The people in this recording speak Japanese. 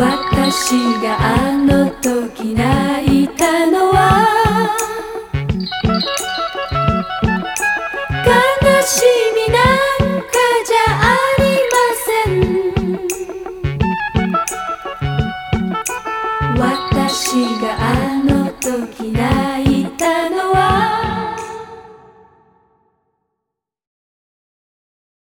私があの時泣い